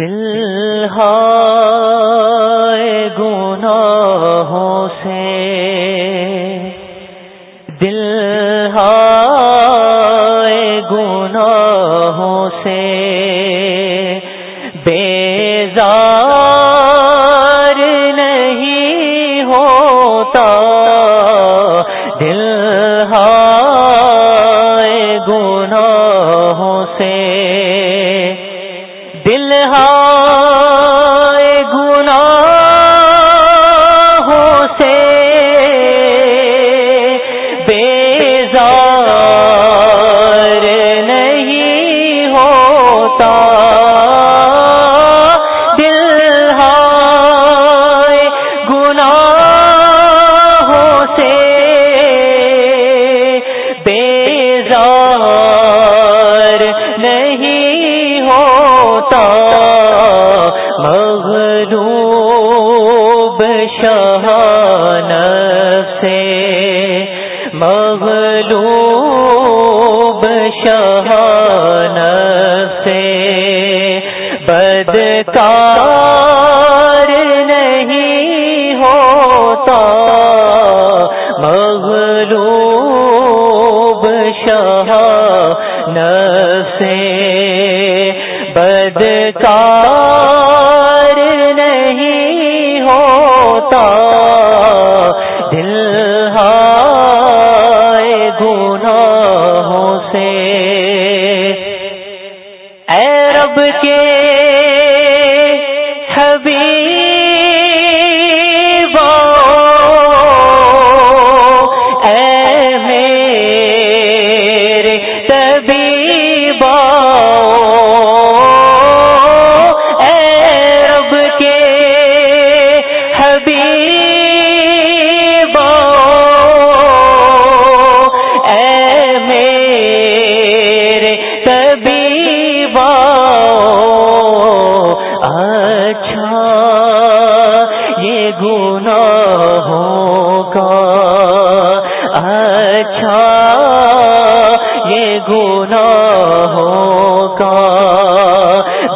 دل گناہوں سے دل گناہوں سے بیزار بدکار نہیں ہوتا مغلوب شہ سے بدکار نہیں ہوتا۔ دل گناہوں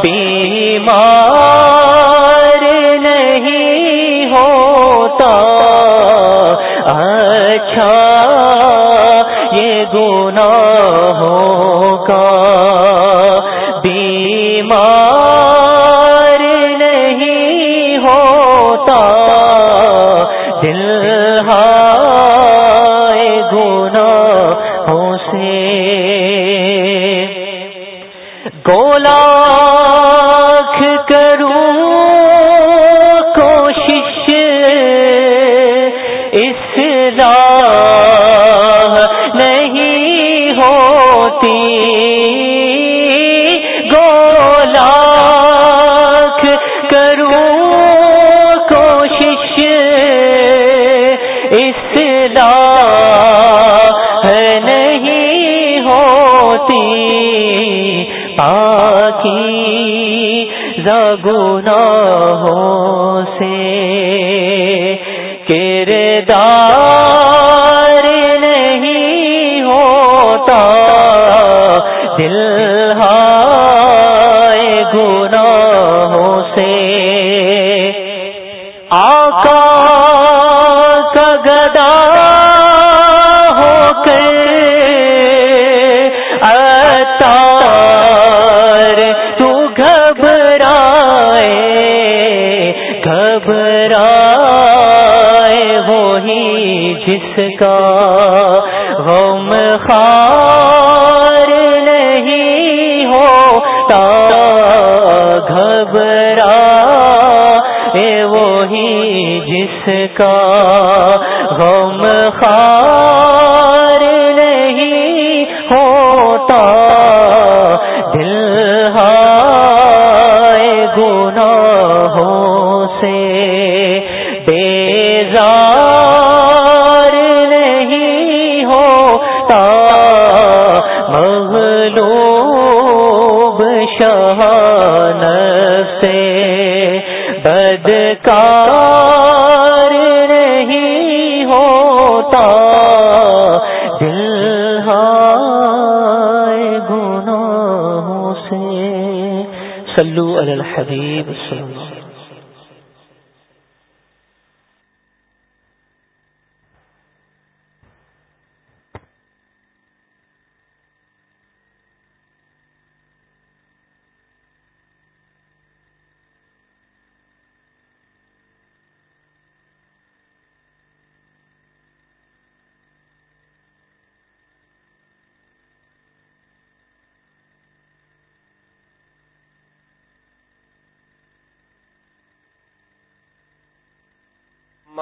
بیمار نہیں ہوتا۔ اچھا یہ گناہوں کا بیمار نہیں ہوتا۔ دل گناہوں سے۔ گولا پاکی زگناہوں سے۔ کردار نہیں ہوتا دل گناہوں سے۔ آقا کا گدا ہو کر جس کا غم خار نہیں ہوتا، گھبرا وہی جس کا غم خار نہیں ہوتا۔ دل گناہوں سے بدکار نہیں ہوتا۔ دل ہائے گناہوں سے۔ صلو علی الحبیب صلی اللہ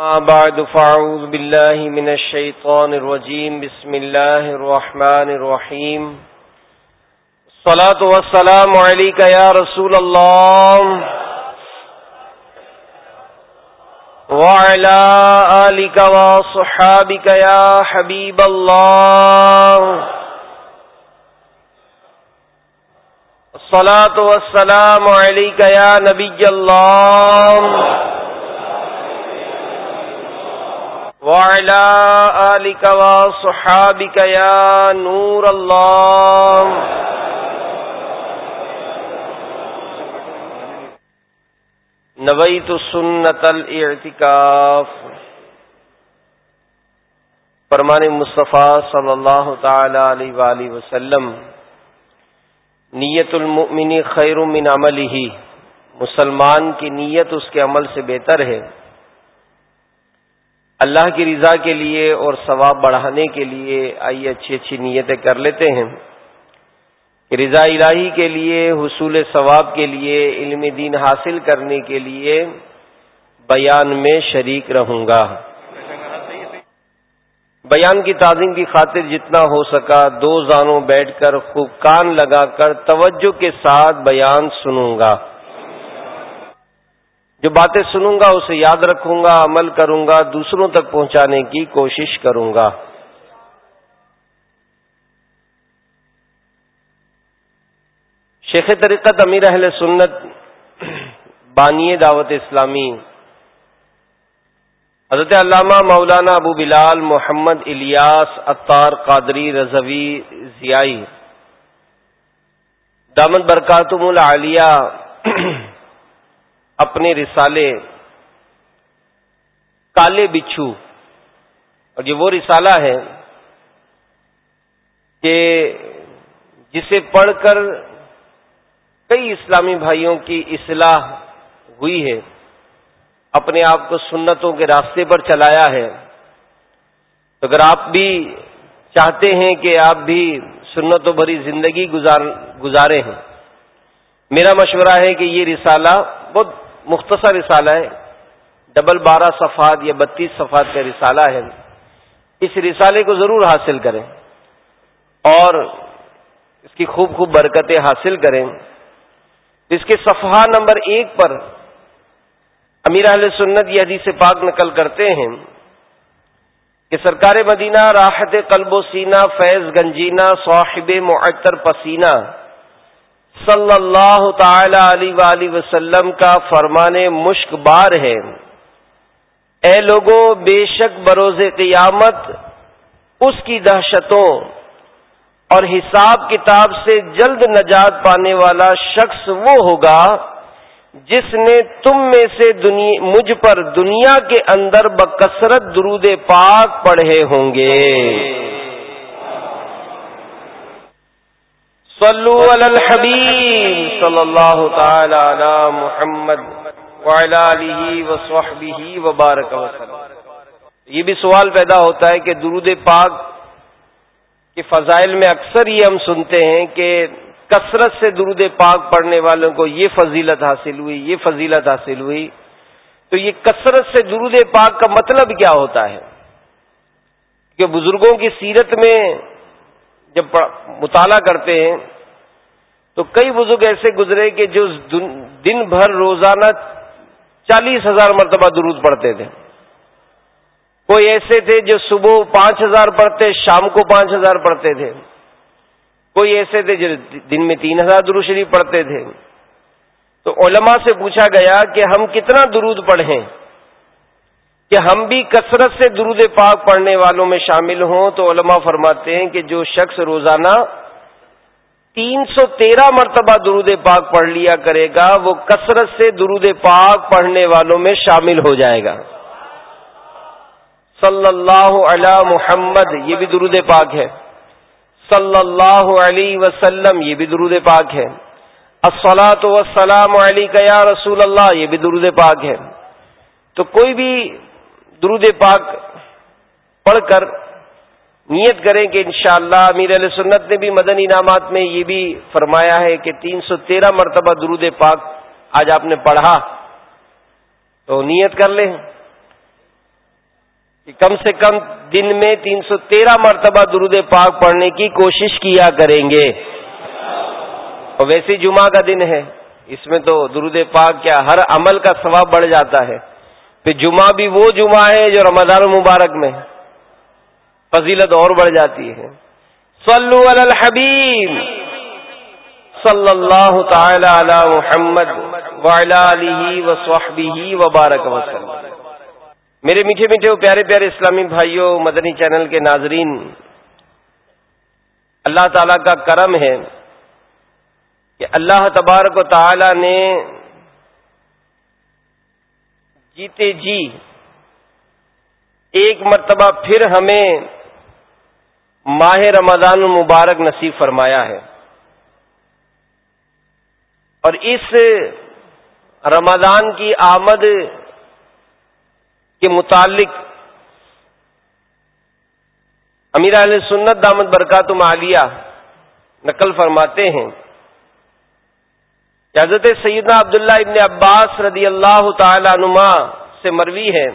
بعد فاعوذ بالله من الشيطان الرجيم. بسم الله الرحمن الرحيم. الصلاة والسلام عليك يا رسول الله. وعلى آلك وصحابك يا حبيب الله. الصلاة والسلام عليك يا نبي الله. وعلى آلك وصحابك يا نور الله. نويت سنة الاعتكاف. فرمان مصطفیٰ صلی اللہ تعالی علیہ وآلہ وسلم، نیت المؤمن خیر من عمله مسلمان کی نیت اس کے عمل سے بہتر ہے۔ اللہ کی رضا کے لیے اور ثواب بڑھانے کے لیے آئیے اچھی اچھی نیتیں کر لیتے ہیں۔ رضا الہی کے لیے، حصول ثواب کے لیے، علم دین حاصل کرنے کے لیے بیان میں شریک رہوں گا۔ بیان کی تعظیم کی خاطر جتنا ہو سکا دو زانوں بیٹھ کر خوب کان لگا کر توجہ کے ساتھ بیان سنوں گا۔ جو باتیں سنوں گا، اسے یاد رکھوں گا، عمل کروں گا، دوسروں تک پہنچانے کی کوشش کروں گا۔ شیخ طریقت امیر اہل سنت بانی دعوت اسلامی، حضرت علامہ مولانا ابو بلال محمد الیاس اطار قادری رضوی ضیائی دامد برکاتم العالیہ اپنے رسالے کالے بچھو۔ اور یہ وہ رسالہ ہے کہ جسے پڑھ کر کئی اسلامی بھائیوں کی اصلاح ہوئی ہے، اپنے آپ کو سنتوں کے راستے پر چلایا ہے۔ تو اگر آپ بھی چاہتے ہیں کہ آپ بھی سنتوں بھری زندگی گزارے ہیں۔ میرا مشورہ ہے کہ یہ رسالہ بہت مختصر رسالہ ہے۔ ڈبل بارہ صفحات یا بتیس صفحات کا رسالہ ہے۔ اس رسالے کو ضرور حاصل کریں اور اس کی خوب خوب برکتیں حاصل کریں۔ اس کے صفحہ نمبر ایک پر امیر اہل سنت یہ حدیث پاک نقل کرتے ہیں کہ سرکار مدینہ راحت قلب و سینہ، فیض گنجینا صاحب معطر پسینہ صلی اللہ تعالی علیہ وسلم کا فرمان مشک بار ہے۔ اے لوگوں بے شک بروز قیامت اس کی دہشتوں اور حساب کتاب سے جلد نجات پانے والا شخص وہ ہوگا جس نے تم میں سے مجھ پر دنیا کے اندر بکثرت درود پاک پڑھے ہوں گے۔ صلو علی الحبیب صلی اللہ تعالی علی محمد وبارک وسلم. یہ بھی سوال پیدا ہوتا ہے کہ درود پاک کے فضائل میں اکثر یہ ہم سنتے ہیں کہ کثرت سے درود پاک پڑھنے والوں کو یہ فضیلت حاصل ہوئی، یہ فضیلت حاصل ہوئی۔ تو یہ کثرت سے درود پاک کا مطلب کیا ہوتا ہے؟ کہ بزرگوں کی سیرت میں جب مطالعہ کرتے ہیں، تو کئی بزرگ ایسے گزرے کہ جو دن بھر روزانہ چالیس ہزار مرتبہ درود پڑھتے تھے۔ کوئی ایسے تھے جو صبح پانچ ہزار پڑھتے، شام کو پانچ ہزار پڑھتے تھے۔ کوئی ایسے تھے جو دن میں تین ہزار درود شریف پڑھتے تھے۔ تو علماء سے پوچھا گیا کہ ہم کتنا درود پڑھیں؟ کہ ہم بھی کثرت سے درود پاک پڑھنے والوں میں شامل ہوں تو علماء فرماتے ہیں کہ جو شخص روزانہ تین سو تیرہ مرتبہ درود پاک پڑھ لیا کرے گا، وہ کثرت سے درود پاک پڑھنے والوں میں شامل ہو جائے گا۔ صلی اللہ علی محمد، یہ بھی درود پاک ہے۔ صلی اللہ علیہ وسلم، یہ بھی درود پاک ہے۔ السلاۃ وسلام علی یا رسول اللہ، یہ بھی درود پاک ہے۔ تو کوئی بھی درود پاک پڑھ کر نیت کریں کہ انشاءاللہ اللہ امیر علیہ سنت نے بھی مدن انعامات میں یہ بھی فرمایا ہے کہ تین سو تیرہ مرتبہ درود پاک آج آپ نے پڑھا تو نیت کر لیں کہ کم سے کم دن میں تین سو تیرہ مرتبہ درود پاک پڑھنے کی کوشش کیا کریں گے اور ویسے جمعہ کا دن ہے اس میں تو درود پاک کیا ہر عمل کا ثواب بڑھ جاتا ہے پھر جمعہ بھی وہ جمعہ ہے جو رمضان مبارک میں فضیلت اور بڑھ جاتی ہے۔ صلو علی الحبیب صلی اللہ تعالی علی محمد وبارک وسلم۔ میرے میٹھے میٹھے پیارے پیارے اسلامی بھائیوں مدنی چینل کے ناظرین، اللہ تعالی کا کرم ہے کہ اللہ تبارک و تعالی نے جیتے جی۔ ایک مرتبہ پھر ہمیں ماہ رمضان المبارک نصیب فرمایا ہے۔ اور اس رمضان کی آمد کے متعلق امیر علیہ سنت دامد برکات مالیہ نقل فرماتے ہیں۔ حضرت سیدنا عبداللہ ابن عباس رضی اللہ تعالی عنما سے مروی ہے۔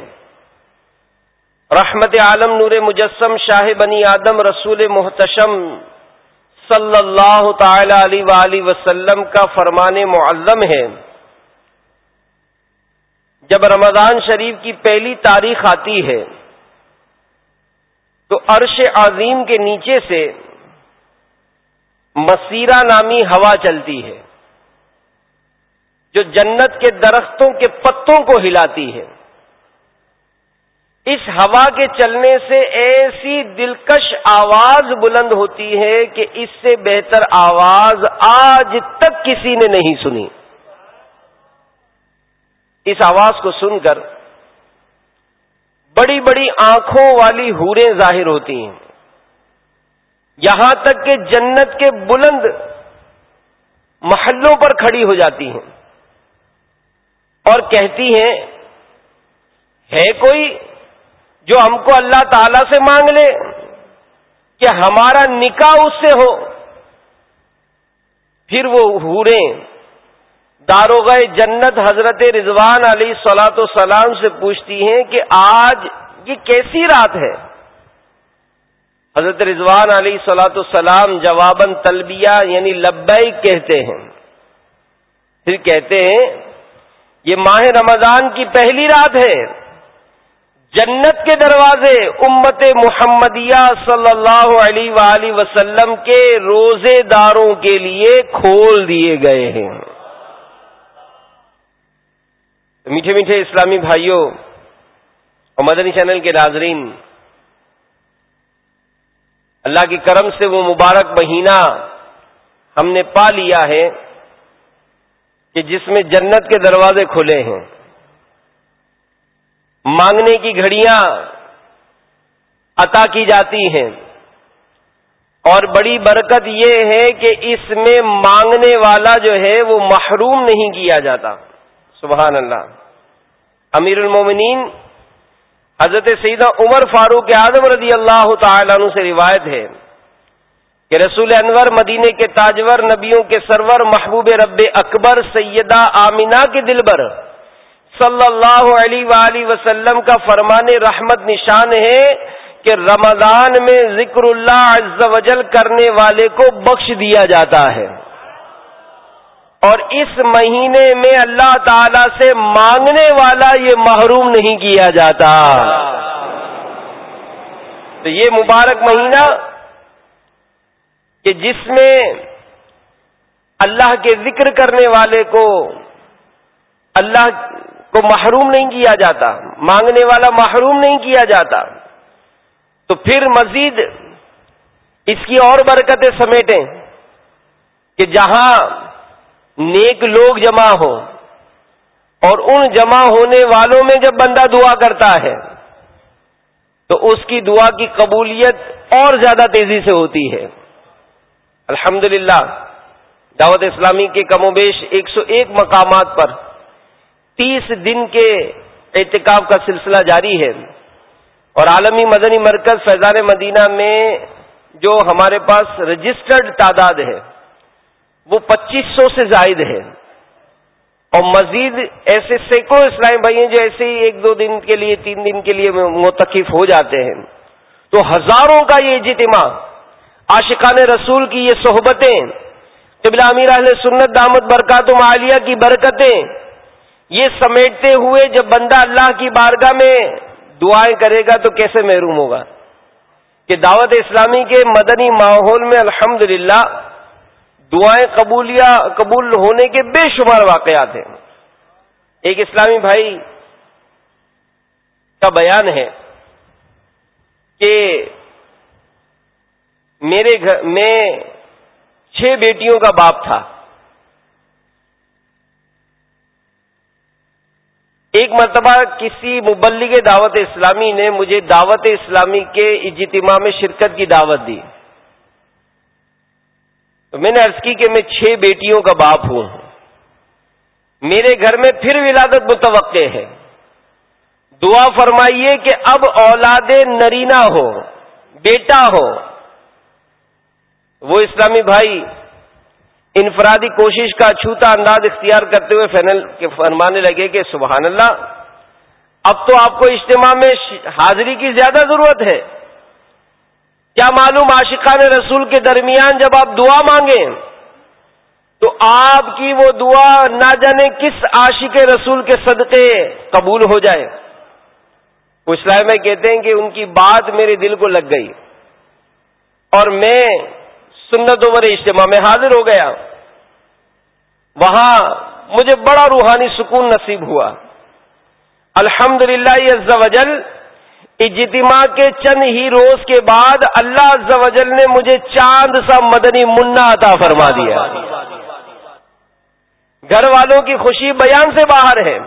رحمت عالم نور مجسم شاہ بنی آدم رسول محتشم صلی اللہ تعالی علیہ وسلم کا فرمان معظم ہے۔ جب رمضان شریف کی پہلی تاریخ آتی ہے، تو عرش عظیم کے نیچے سے مسیرہ نامی ہوا چلتی ہے۔ جو جنت کے درختوں کے پتوں کو ہلاتی ہے۔ اس ہوا کے چلنے سے ایسی دلکش آواز بلند ہوتی ہے کہ اس سے بہتر آواز آج تک کسی نے نہیں سنی۔ اس آواز کو سن کر بڑی بڑی آنکھوں والی ہوریں ظاہر ہوتی ہیں۔ یہاں تک کہ جنت کے بلند محلوں پر کھڑی ہو جاتی ہیں۔ اور کہتی ہیں ہے کوئی جو ہم کو اللہ تعالی سے مانگ لے کہ ہمارا نکاح اس سے ہو؟ پھر وہ ہورے داروغ جنت حضرت رضوان علی سلاۃ سلام سے پوچھتی ہیں کہ آج یہ کیسی رات ہے؟ حضرت رضوان علی سلاۃ السلام جواباً تلبیہ یعنی لبئی کہتے ہیں۔ پھر کہتے ہیں یہ ماہ رمضان کی پہلی رات ہے۔ جنت کے دروازے امت محمدیہ صلی اللہ علیہ وآلہ وسلم کے روزے داروں کے لیے کھول دیے گئے ہیں۔ میٹھے میٹھے اسلامی بھائیوں اور مدنی چینل کے ناظرین، اللہ کے کرم سے وہ مبارک مہینہ ہم نے پا لیا ہے۔ کہ جس میں جنت کے دروازے کھلے ہیں، مانگنے کی گھڑیاں عطا کی جاتی ہیں۔ اور بڑی برکت یہ ہے کہ اس میں مانگنے والا جو ہے وہ محروم نہیں کیا جاتا۔ سبحان اللہ۔ امیر المومنین، حضرت سیدہ عمر فاروق اعظم رضی اللہ تعالیٰ عنہ سے روایت ہے۔ کہ رسول انور مدینے کے تاجور نبیوں کے سرور محبوب رب اکبر سیدہ آمینہ کے دلبر صلی اللہ علیہ وآلہ وسلم کا فرمان رحمت نشان ہے کہ رمضان میں ذکر اللہ عز و جل کرنے والے کو بخش دیا جاتا ہے۔ اور اس مہینے میں اللہ تعالی سے مانگنے والا یہ محروم نہیں کیا جاتا۔ تو یہ مبارک مہینہ کہ جس میں اللہ کے ذکر کرنے والے کو اللہ کو محروم نہیں کیا جاتا، مانگنے والا محروم نہیں کیا جاتا، تو پھر مزید اس کی اور برکتیں سمیٹیں کہ جہاں نیک لوگ جمع ہو اور ان جمع ہونے والوں میں جب بندہ دعا کرتا ہے، تو اس کی دعا کی قبولیت اور زیادہ تیزی سے ہوتی ہے۔ الحمد دعوت اسلامی کے کم و بیش ایک سو ایک مقامات پر تیس دن کے احتکاب کا سلسلہ جاری ہے۔ اور عالمی مدنی مرکز فیضان مدینہ میں جو ہمارے پاس رجسٹرڈ تعداد ہے، وہ پچیس سو سے زائد ہے۔ اور مزید ایسے سینکڑوں اسلام بھائی ہیں جو ایسے ہی ایک دو دن کے لیے، تین دن کے لیے متقف ہو جاتے ہیں۔ تو ہزاروں کا یہ اجتماع عاشقان رسول کی یہ صحبتیں قبل امیر اہل سنت دامت برکات مالیہ کی برکتیں، یہ سمیٹتے ہوئے جب بندہ اللہ کی بارگاہ میں دعائیں کرے گا تو کیسے محروم ہوگا؟ کہ دعوت اسلامی کے مدنی ماحول میں الحمد دعائیں قبولیہ، قبول ہونے کے بے شمار واقعات ہیں۔ ایک اسلامی بھائی کا بیان ہے کہ میرے گھر میں چھ بیٹیوں کا باپ تھا۔ ایک مرتبہ کسی مبلغ دعوت اسلامی نے مجھے دعوت اسلامی کے اجتماع میں شرکت کی دعوت دی۔ تو میں نے عرض کی کہ میں چھ بیٹیوں کا باپ ہوں۔ میرے گھر میں پھر ولادت متوقع ہے۔ دعا فرمائیے کہ اب اولاد نرینا ہو، بیٹا ہو وہ اسلامی بھائی انفرادی کوشش کا چھوتا انداز اختیار کرتے ہوئے فینل کے فرمانے لگے کہ سبحان اللہ، اب تو آپ کو اجتماع میں حاضری کی زیادہ ضرورت ہے۔ کیا معلوم عاشقان رسول کے درمیان جب آپ دعا مانگیں، تو آپ کی وہ دعا نہ جانے کس عاشق رسول کے صدقے قبول ہو جائے۔ کچھ میں کہتے ہیں کہ ان کی بات میرے دل کو لگ گئی۔ اور میں سنت عمر اجتماع میں حاضر ہو گیا۔ وہاں مجھے بڑا روحانی سکون نصیب ہوا۔ الحمد للہ وجل اجتماع کے چند ہی روز کے بعد اللہ عز و جل نے مجھے چاند سا مدنی منا عطا فرما دیا۔ گھر والوں کی خوشی بیان سے باہر ہے۔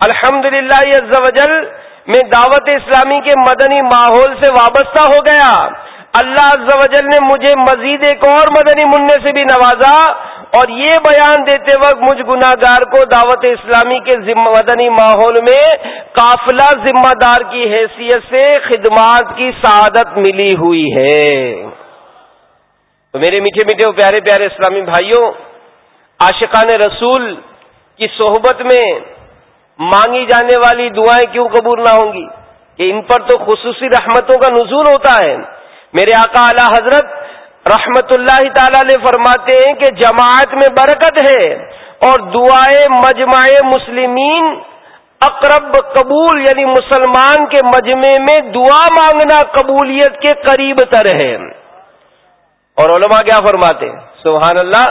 الحمد للہ وجل میں دعوت اسلامی کے مدنی ماحول سے وابستہ ہو گیا۔ اللہ عز و جل نے مجھے مزید ایک اور مدنی منع سے بھی نوازا اور یہ بیان دیتے وقت مجھ گناگار کو دعوت اسلامی کے مدنی ماحول میں قافلہ ذمہ دار کی حیثیت سے خدمات کی سعادت ملی ہوئی ہے۔ تو میرے میٹھے میٹھے پیارے پیارے اسلامی بھائیوں، عاشقان رسول کی صحبت میں مانگی جانے والی دعائیں کیوں قبول نہ ہوں گی؟ کہ ان پر تو خصوصی رحمتوں کا نزول ہوتا ہے۔ میرے آقا اعلی حضرت رحمت اللہ تعالی نے فرماتے ہیں کہ جماعت میں برکت ہے اور دعائیں مجمع مسلمین اقرب قبول یعنی مسلمان کے مجمع میں دعا مانگنا قبولیت کے قریب تر ہے۔ اور علماء کیا فرماتے ہیں؟ سبحان اللہ،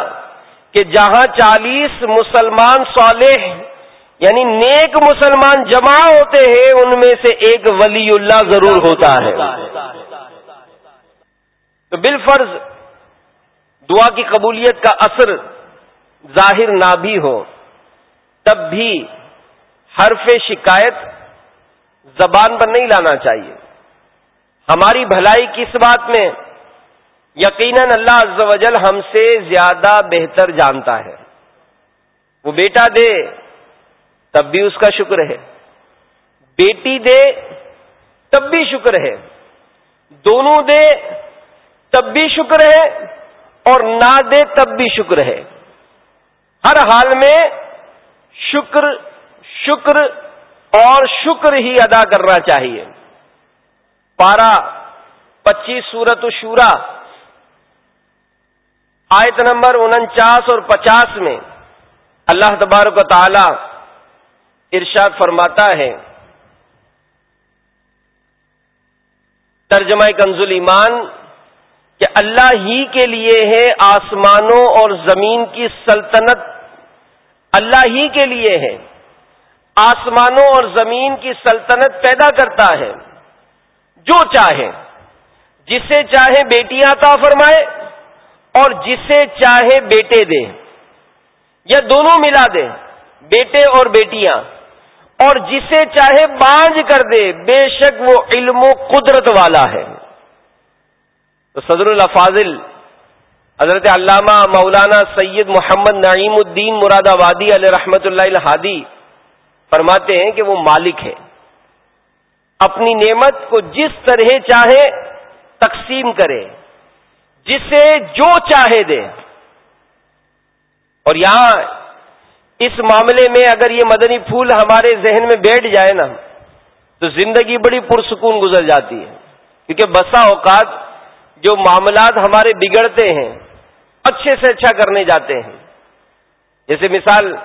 کہ جہاں چالیس مسلمان صالح یعنی نیک مسلمان جمع ہوتے ہیں، ان میں سے ایک ولی اللہ ضرور ہوتا ہے۔ تو بال فرض دعا کی قبولیت کا اثر ظاہر نہ بھی ہو، تب بھی حرف شکایت زبان پر نہیں لانا چاہیے۔ ہماری بھلائی کس بات میں؟ یقیناً اللہ عز و جل ہم سے زیادہ بہتر جانتا ہے۔ وہ بیٹا دے، تب بھی اس کا شکر ہے۔ بیٹی دے، تب بھی شکر ہے۔ دونوں دے تب بھی شکر ہے اور نہ دے تب بھی شکر ہے۔ ہر حال میں شکر شکر اور شکر ہی ادا کرنا چاہیے۔ پارا پچیس سورت شورا آیت نمبر انچاس اور پچاس میں اللہ تبارک و تعالی ارشاد فرماتا ہے۔ ترجمہ کنزل ایمان کہ اللہ ہی کے لیے ہے آسمانوں اور زمین کی سلطنت۔ اللہ ہی کے لیے ہے۔ آسمانوں اور زمین کی سلطنت پیدا کرتا ہے۔ جو چاہے۔ جسے چاہے بیٹیاں عطا فرمائے اور جسے چاہے بیٹے دے۔ یا دونوں ملا دے۔ بیٹے اور بیٹیاں۔ اور جسے چاہے بانج کر دے۔ بے شک وہ علم و قدرت والا ہے۔ تو صدر الفاظل حضرت علامہ مولانا سید محمد نعیم الدین مراد آبادی علیہ رحمت اللہ الحادی فرماتے ہیں کہ وہ مالک ہے۔ اپنی نعمت کو جس طرح چاہے تقسیم کرے، جسے جو چاہے دے۔ اور یہاں اس معاملے میں اگر یہ مدنی پھول ہمارے ذہن میں بیٹھ جائے نا، تو زندگی بڑی پرسکون گزر جاتی ہے۔ کیونکہ بسا اوقات جو معاملات ہمارے بگڑتے ہیں، اچھے سے اچھا کرنے جاتے ہیں۔ جیسے مثال،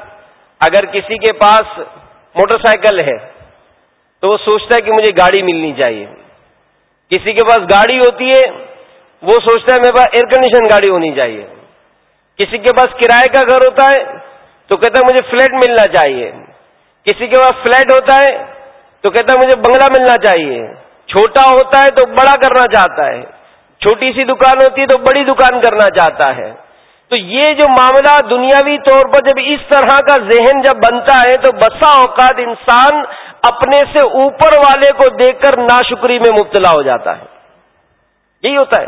اگر کسی کے پاس موٹر سائیکل ہے، تو وہ سوچتا ہے کہ مجھے گاڑی ملنی چاہیے۔ کسی کے پاس گاڑی ہوتی ہے، وہ سوچتا ہے میرے پاس ایئر کنڈیشن گاڑی ہونی چاہیے۔ کسی کے پاس کرائے کا گھر ہوتا ہے، تو کہتا ہے مجھے فلیٹ ملنا چاہیے۔ کسی کے پاس فلیٹ ہوتا ہے، تو کہتا ہے مجھے بنگلہ ملنا چاہیے۔ چھوٹا ہوتا ہے تو بڑا کرنا چاہتا ہے۔ چھوٹی سی دکان ہوتی ہے تو بڑی دکان کرنا چاہتا ہے۔ تو یہ جو معاملہ دنیاوی طور پر جب اس طرح کا ذہن جب بنتا ہے تو بسا اوقات انسان اپنے سے اوپر والے کو دیکھ کر ناشکری میں مبتلا ہو جاتا ہے۔ یہی ہوتا ہے۔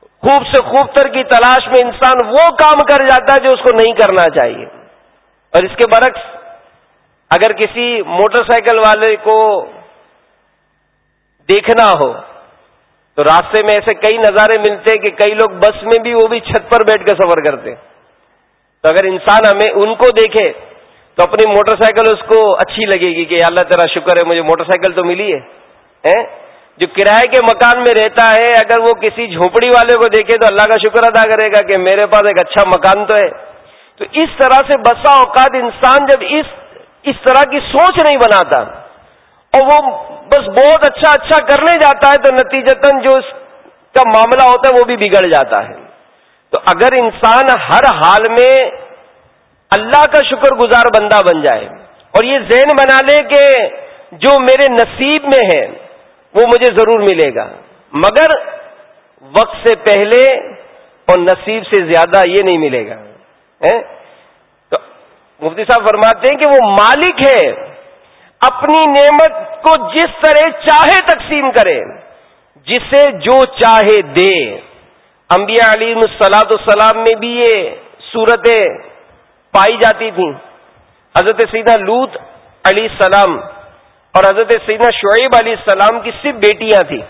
خوب سے خوب تر کی تلاش میں انسان وہ کام کر جاتا ہے جو اس کو نہیں کرنا چاہیے۔ اور اس کے برعکس اگر کسی موٹر سائیکل والے کو دیکھنا ہو تو راستے میں ایسے کئی نظارے ملتے کہ کئی لوگ بس میں بھی وہ بھی چھت پر بیٹھ کر سفر کرتے تو اگر انسان ہمیں ان کو دیکھے تو اپنی موٹر سائیکل اس کو اچھی لگے گی کہ اللہ تیرا شکر ہے، مجھے موٹر سائیکل تو ملی ہے۔ جو کرائے کے مکان میں رہتا ہے، اگر وہ کسی جھوپڑی والے کو دیکھے تو اللہ کا شکر ادا کرے گا کہ میرے پاس ایک اچھا مکان تو ہے۔ تو اس طرح سے بسا اوقات انسان جب اس اس طرح کی سوچ نہیں بناتا اور وہ بس بہت اچھا اچھا کرنے جاتا ہے تو نتیجتاً جو اس کا معاملہ ہوتا ہے وہ بھی بگڑ جاتا ہے۔ تو اگر انسان ہر حال میں اللہ کا شکر گزار بندہ بن جائے اور یہ ذہن بنا لے کہ جو میرے نصیب میں ہے وہ مجھے ضرور ملے گا، مگر وقت سے پہلے اور نصیب سے زیادہ یہ نہیں ملے گا۔ تو مفتی صاحب فرماتے ہیں کہ وہ مالک ہے، اپنی نعمت کو جس طرح چاہے تقسیم کرے، جسے جو چاہے دے۔ انبیاء علی السلاط السلام میں بھی یہ صورتیں پائی جاتی تھیں۔ حضرت سیدھا لوت علی السلام اور حضرت سیدنا شعیب علیہ السلام کی صرف بیٹیاں تھیں۔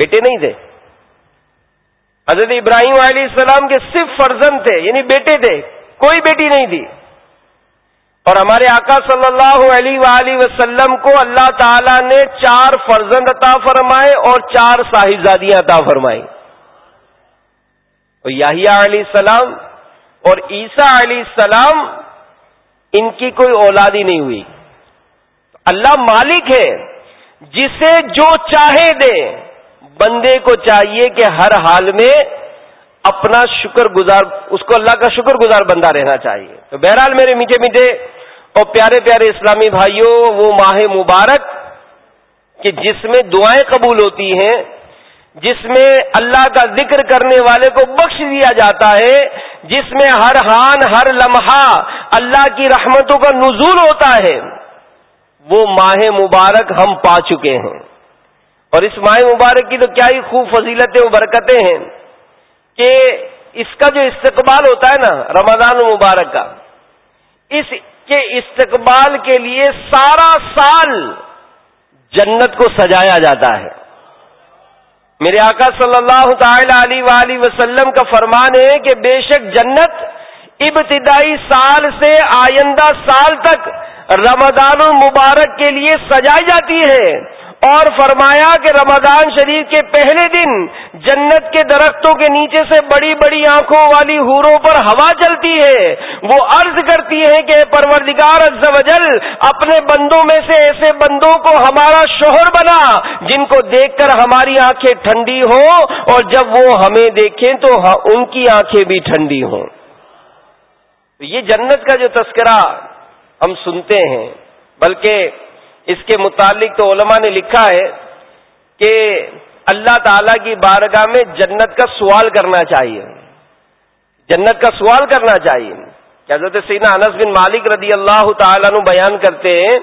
بیٹے نہیں تھے۔ حضرت ابراہیم علیہ السلام کے صرف فرزند تھے یعنی بیٹے تھے، کوئی بیٹی نہیں تھی۔ اور ہمارے آقا صلی اللہ علیہ وآلہ وسلم کو اللہ تعالی نے چار فرزند عطا فرمائے اور چار صاحبزادیاں عطا فرمائی اور یاہیا علیہ السلام اور عیسیٰ علیہ السلام ان کی کوئی اولادی نہیں ہوئی۔ اللہ مالک ہے، جسے جو چاہے دے۔ بندے کو چاہیے کہ ہر حال میں اپنا شکر گزار اس کو اللہ کا شکر گزار بندہ رہنا چاہیے۔ بہرحال میرے میٹھے میٹھے اور پیارے پیارے اسلامی بھائیوں، وہ ماہ مبارک کہ جس میں دعائیں قبول ہوتی ہیں، جس میں اللہ کا ذکر کرنے والے کو بخش دیا جاتا ہے، جس میں ہر ہان، ہر لمحہ اللہ کی رحمتوں کا نزول ہوتا ہے، وہ ماہ مبارک ہم پا چکے ہیں۔ اور اس ماہ مبارک کی تو کیا ہی خوب فضیلتیں و برکتیں ہیں کہ اس کا جو استقبال ہوتا ہے نا، رمضان مبارک کا اس کے استقبال کے لیے سارا سال جنت کو سجایا جاتا ہے۔ میرے آقا صلی اللہ تعالی علیہ وسلم کا فرمان ہے کہ بے شک جنت ابتدائی سال سے آئندہ سال تک رمضان المبارک کے لیے سجائی جاتی ہے۔ اور فرمایا کہ رمضان شریف کے پہلے دن جنت کے درختوں کے نیچے سے بڑی بڑی آنکھوں والی ہوروں پر ہوا چلتی ہے۔ وہ عرض کرتی ہے کہ پروردگار جل، اپنے بندوں میں سے ایسے بندوں کو ہمارا شوہر بنا جن کو دیکھ کر ہماری آنکھیں ٹھنڈی ہوں، اور جب وہ ہمیں دیکھیں تو ہاں، ان کی آنکھیں بھی ٹھنڈی ہوں۔ یہ جنت کا جو تذکرہ ہم سنتے ہیں، بلکہ اس کے متعلق تو علماء نے لکھا ہے کہ اللہ تعالی کی بارگاہ میں جنت کا سوال کرنا چاہیے۔ جنت کا سوال کرنا چاہیے۔ حضرت سینا انس بن مالک رضی اللہ تعالیٰ عنہ بیان کرتے ہیں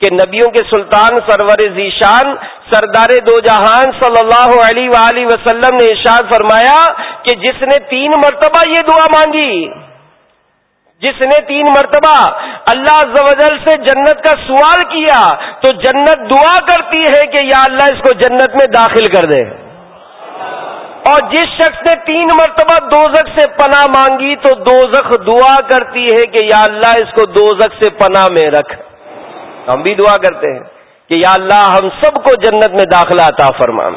کہ نبیوں کے سلطان سرور ذیشان سردار دو جہان صلی اللہ علیہ وآلہ وسلم نے ارشاد فرمایا کہ جس نے تین مرتبہ یہ دعا مانگی۔ جس نے تین مرتبہ اللہ سے جنت کا سوال کیا تو جنت دعا کرتی ہے کہ یا اللہ اس کو جنت میں داخل کر دے۔ اور جس شخص نے تین مرتبہ دوزخ سے پناہ مانگی تو دوزخ دعا کرتی ہے کہ یا اللہ اس کو دوزخ سے پناہ میں رکھ۔ ہم بھی دعا کرتے ہیں کہ یا اللہ ہم سب کو جنت میں داخلہ عطا فرما۔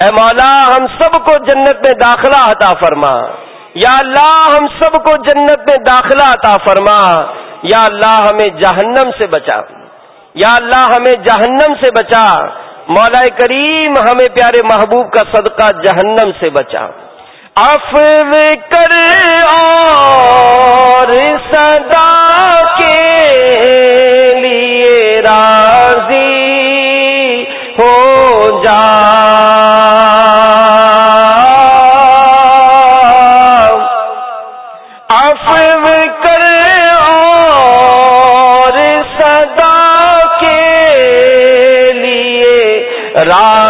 اے مولا ہم سب کو جنت میں داخلہ عطا فرما۔ یا اللہ ہم سب کو جنت میں داخلہ عطا فرما یا اللہ ہمیں جہنم سے بچا یا اللہ ہمیں جہنم سے بچا مولا کریم ہمیں پیارے محبوب کا صدقہ جہنم سے بچا افو کر اور صدا کے لیے راضی ہو جا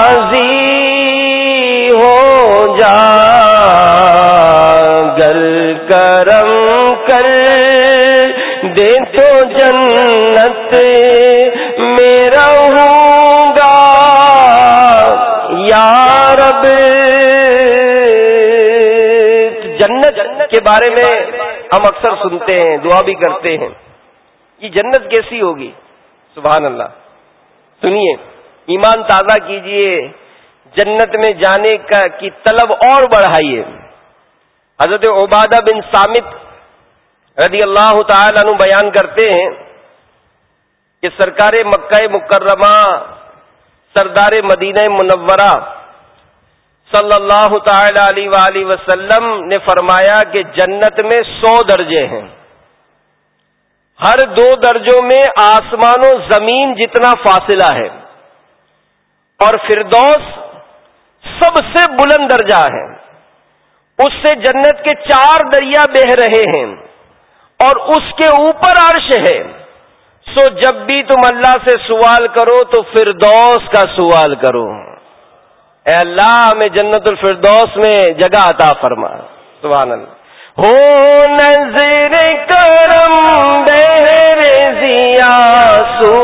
راضی ہو جا، گل کرم کر دے تو جنت میرا ہوں گا۔ یار جنت کے بارے میں ہم اکثر سنتے ہیں، دعا بھی کرتے ہیں۔ یہ جنت کیسی ہوگی؟ سبحان اللہ۔ سنیے۔ ایمان تازہ کیجیے، جنت میں جانے کا کی طلب اور بڑھائیے۔ حضرت عبادہ بن سامت رضی اللہ تعالی عنہ بیان کرتے ہیں کہ سرکار مکہ مکرمہ سردار مدینہ منورہ صلی اللہ تعالی علیہ وآلہ وسلم نے فرمایا کہ جنت میں سو درجے ہیں۔ ہر دو درجوں میں آسمان و زمین جتنا فاصلہ ہے۔ اور فردوس سب سے بلند درجہ ہے۔ اس سے جنت کے چار دریا بہ رہے ہیں اور اس کے اوپر عرش ہے۔ سو جب بھی تم اللہ سے سوال کرو تو فردوس کا سوال کرو۔ اے اللہ میں جنت الفردوس میں جگہ عطا فرما۔ سبحان اللہ۔ ہو نظر کرم زیا سو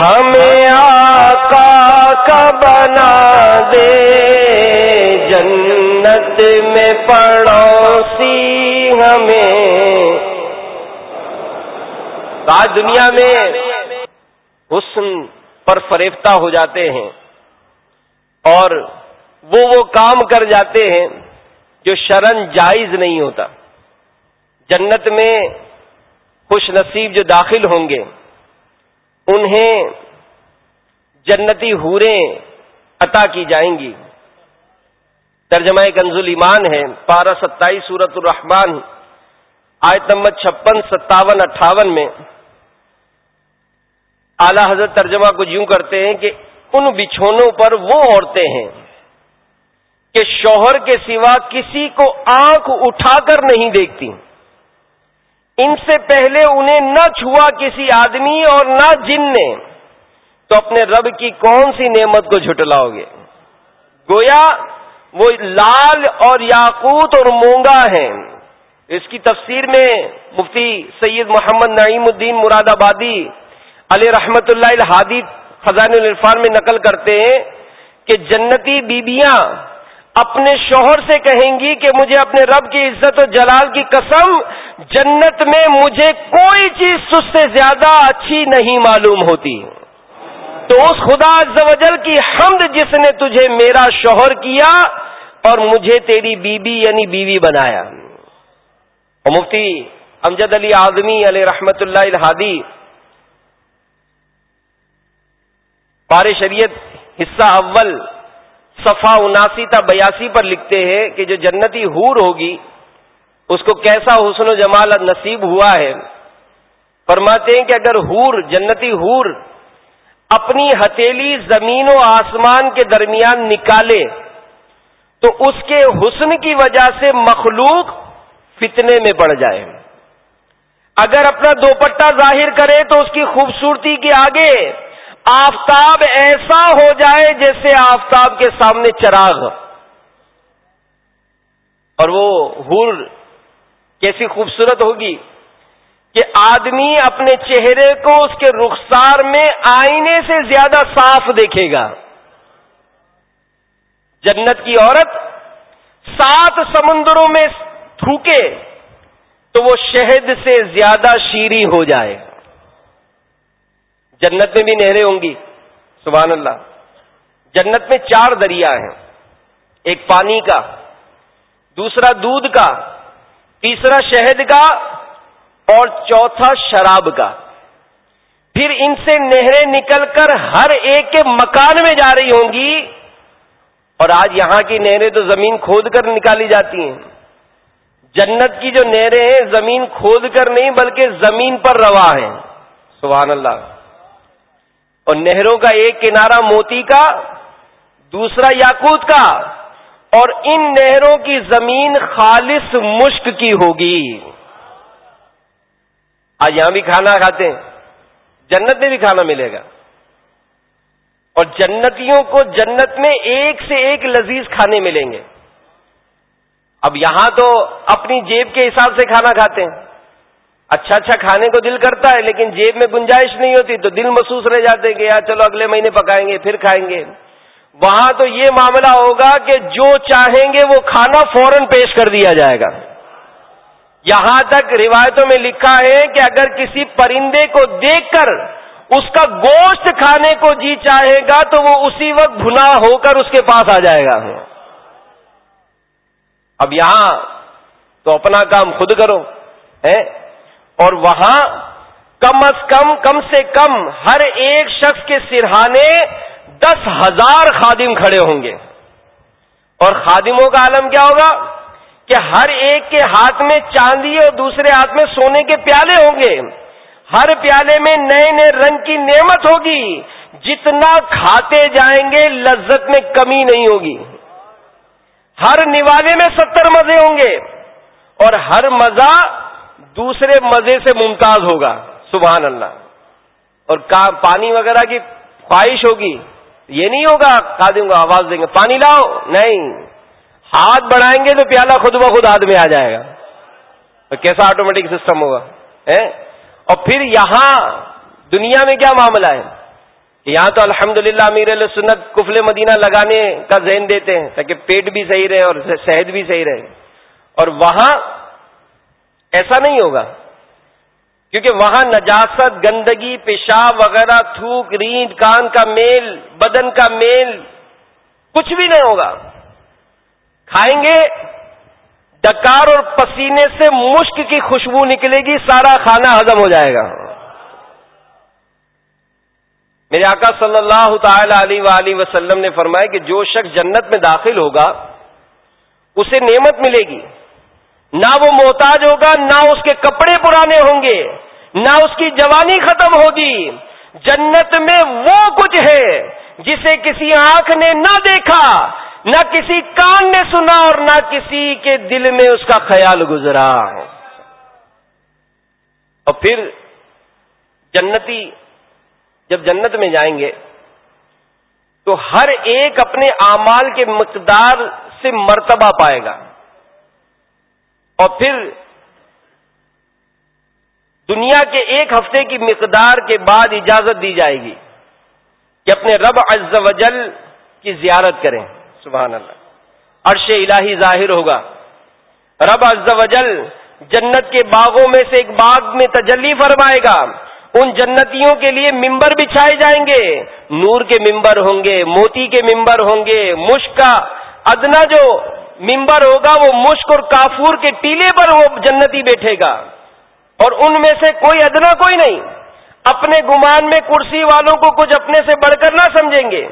ہمیں آقا کا بنا دے، جنت میں پڑوسی ہمیں۔ آج دنیا میں حسن پر فریفتہ ہو جاتے ہیں، اور وہ وہ کام کر جاتے ہیں جو شرن جائز نہیں ہوتا۔ جنت میں خوش نصیب جو داخل ہوں گے۔ انہیں جنتی حوریں عطا کی جائیں گی۔ ترجمہ کنز ایمان ہے، پارہ ستائیس سورت الرحمان آیت نمبر چھپن، ستاون، اٹھاون میں۔ اعلی حضرت ترجمہ کو یوں کرتے ہیں کہ ان بچھونوں پر وہ عورتیں ہیں کہ شوہر کے سوا کسی کو آنکھ اٹھا کر نہیں دیکھتی۔ ان سے پہلے انہیں نہ چھوا کسی آدمی اور نہ جن نے، تو اپنے رب کی کون سی نعمت کو جھٹلاؤ گے؟ گویا وہ لال اور یاقوت اور مونگا ہیں۔ اس کی تفسیر میں مفتی سید محمد نعیم الدین مراد آبادی علی رحمت اللہ الحادی خزان الرفان میں نقل کرتے ہیں کہ جنتی بیبیاں اپنے شوہر سے کہیں گی کہ مجھے اپنے رب کی عزت و جلال کی قسم، جنت میں مجھے کوئی چیز تج سے زیادہ اچھی نہیں معلوم ہوتی۔ تو اس خدا زوجل کی حمد جس نے تجھے میرا شوہر کیا اور مجھے تیری بیوی بی یعنی بیوی بنایا۔ اور مفتی امجد علی آدمی علیہ رحمت اللہ الحادی بار شریعت حصہ اول صفا اناسی تا بیاسی پر لکھتے ہیں کہ جو جنتی حور ہوگی، اس کو کیسا حسن و جمال نصیب ہوا ہے۔ فرماتے ہیں کہ اگر حور، جنتی حور، اپنی ہتیلی زمین و آسمان کے درمیان نکالے، تو اس کے حسن کی وجہ سے مخلوق فتنے میں پڑ جائے۔ اگر اپنا دوپٹہ ظاہر کرے تو اس کی خوبصورتی کے آگے آفتاب ایسا ہو جائے جیسے آفتاب کے سامنے چراغ۔ اور وہ ہور کیسی خوبصورت ہوگی کہ آدمی اپنے چہرے کو اس کے رخسار میں آئینے سے زیادہ صاف دیکھے گا۔ جنت کی عورت سات سمندروں میں تھوکے تو وہ شہد سے زیادہ شیریں ہو جائے۔ جنت میں بھی نہریں ہوں گی۔ سبحان اللہ۔ جنت میں چار دریا ہیں۔ ایک پانی کا، دوسرا دودھ کا، تیسرا شہد کا اور چوتھا شراب کا۔ پھر ان سے نہریں نکل کر ہر ایک کے مکان میں جا رہی ہوں گی۔ اور آج یہاں کی نہریں تو زمین کھود کر نکالی جاتی ہیں۔ جنت کی جو نہریں ہیں، زمین کھود کر نہیں، بلکہ زمین پر روا ہیں۔ سبحان اللہ۔ اور نہروں کا ایک کنارہ موتی کا، دوسرا یاقوت کا، اور ان نہروں کی زمین خالص مشک کی ہوگی۔ آج یہاں بھی کھانا کھاتے ہیں۔ جنت میں بھی کھانا ملے گا۔ اور جنتیوں کو جنت میں ایک سے ایک لذیذ کھانے ملیں گے۔ اب یہاں تو اپنی جیب کے حساب سے کھانا کھاتے ہیں۔ اچھا اچھا کھانے کو دل کرتا ہے، لیکن جیب میں گنجائش نہیں ہوتی تو دل محسوس رہ جاتے کہ یار چلو اگلے مہینے پکائیں گے، پھر کھائیں گے۔ وہاں تو یہ معاملہ ہوگا کہ جو چاہیں گے وہ کھانا فوراً پیش کر دیا جائے گا۔ یہاں تک روایتوں میں لکھا ہے کہ اگر کسی پرندے کو دیکھ کر اس کا گوشت کھانے کو جی چاہے گا تو وہ اسی وقت بھنا ہو کر اس کے پاس آ جائے گا۔ اب یہاں تو اپنا کام خود کرو اور وہاں کم از کم کم سے کم ہر ایک شخص کے سرہانے دس ہزار خادم کھڑے ہوں گے۔ اور خادموں کا عالم کیا ہوگا؟ کہ ہر ایک کے ہاتھ میں چاندی اور دوسرے ہاتھ میں سونے کے پیالے ہوں گے۔ ہر پیالے میں نئے نئے رنگ کی نعمت ہوگی۔ جتنا کھاتے جائیں گے، لذت میں کمی نہیں ہوگی۔ ہر نوالے میں ستر مزے ہوں گے۔ اور ہر مزہ دوسرے مزے سے ممتاز ہوگا، سبحان اللہ۔ اور پانی وغیرہ کی خواہش ہوگی، یہ نہیں ہوگا خادم کو آواز دیں گے، پانی لاؤ۔ نہیں۔ ہاتھ بڑھائیں گے تو پیالہ خود بخود ہاتھ میں آ جائے گا۔ تو کیسا آٹومیٹک سسٹم ہوگا اور پھر یہاں دنیا میں کیا معاملہ ہے؟ یہاں تو الحمد للہ امیر سنت کفل مدینہ لگانے کا ذہن دیتے ہیں، تاکہ پیٹ بھی صحیح رہے اور صحت بھی صحیح رہے۔ اور وہاں ایسا نہیں ہوگا۔ کیونکہ وہاں نجاست، گندگی، پیشاب وغیرہ، تھوک ریند کان کا میل، بدن کا میل، کچھ بھی نہیں ہوگا۔ کھائیں گے، ڈکار اور پسینے سے مشک کی خوشبو نکلے گی، سارا کھانا ہزم ہو جائے گا۔ میرے آقا صلی اللہ تعالی علیہ وآلہ وسلم نے فرمایا کہ جو شخص جنت میں داخل ہوگا، اسے نعمت ملے گی۔ نہ وہ محتاج ہوگا، نہ اس کے کپڑے پرانے ہوں گے، نہ اس کی جوانی ختم ہوگی۔ جنت میں وہ کچھ ہے جسے کسی آنکھ نے نہ دیکھا، نہ کسی کان نے سنا اور نہ کسی کے دل میں اس کا خیال گزرا۔ اور پھر جنتی، جب جنت میں جائیں گے، تو ہر ایک اپنے اعمال کے مقدار سے مرتبہ پائے گا۔ اور پھر دنیا کے ایک ہفتے کی مقدار کے بعد اجازت دی جائے گی کہ اپنے رب عز و جل کی زیارت کریں۔ سبحان اللہ۔ عرش الہی ظاہر ہوگا۔ رب عز و جل جنت کے باغوں میں سے ایک باغ میں تجلی فرمائے گا۔ ان جنتیوں کے لیے ممبر بچھائے جائیں گے۔ نور کے ممبر ہوں گے موتی کے ممبر ہوں گے مشک کا ادنا جو ممبر ہوگا وہ مشک اور کافور کے ٹیلے پر وہ جنتی بیٹھے گا اور ان میں سے کوئی ادنا کوئی نہیں۔ اپنے گمان میں کرسی والوں کو کچھ اپنے سے بڑھ کر نہ سمجھیں گے۔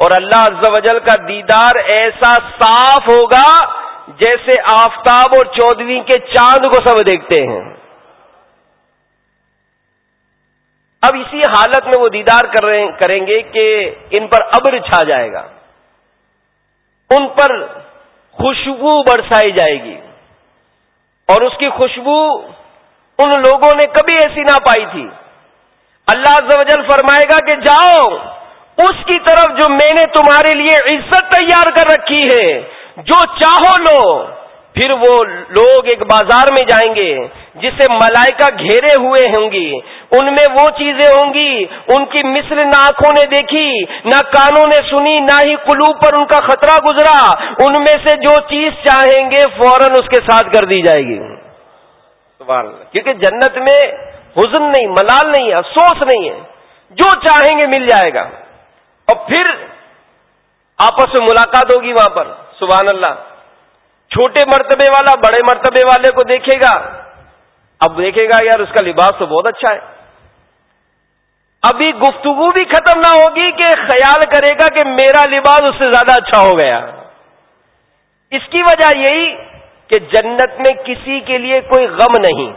اور اللہ عز و جل کا دیدار ایسا صاف ہوگا جیسے آفتاب اور چودویں کے چاند کو سب دیکھتے ہیں۔ اب اسی حالت میں وہ دیدار کریں گے کہ ان پر ابر چھا جائے گا۔ ان پر خوشبو برسائی جائے گی۔ اور اس کی خوشبو ان لوگوں نے کبھی ایسی نہ پائی تھی۔ اللہ زوجل فرمائے گا کہ جاؤ، اس کی طرف جو میں نے تمہارے لیے عزت تیار کر رکھی ہے، جو چاہو لو۔ پھر وہ لوگ ایک بازار میں جائیں گے جسے ملائکہ گھیرے ہوئے ہوں گی۔ ان میں وہ چیزیں ہوں گی، ان کی مثل نہ آنکھوں نے دیکھی، نہ کانوں نے سنی، نہ ہی قلوب پر ان کا خطرہ گزرا۔ ان میں سے جو چیز چاہیں گے فوراً اس کے ساتھ کر دی جائے گی۔ کیونکہ جنت میں حزن نہیں، ملال نہیں ہے، افسوس نہیں ہے۔ جو چاہیں گے مل جائے گا۔ اور پھر آپس میں ملاقات ہوگی وہاں پر۔ سبحان اللہ۔ چھوٹے مرتبے والا، بڑے مرتبے والے کو دیکھے گا۔ اب دیکھے گا یار، اس کا لباس تو بہت اچھا ہے۔ ابھی گفتگو بھی ختم نہ ہوگی کہ خیال کرے گا کہ میرا لباس اس سے زیادہ اچھا ہو گیا۔ اس کی وجہ یہی کہ جنت میں کسی کے لیے کوئی غم نہیں۔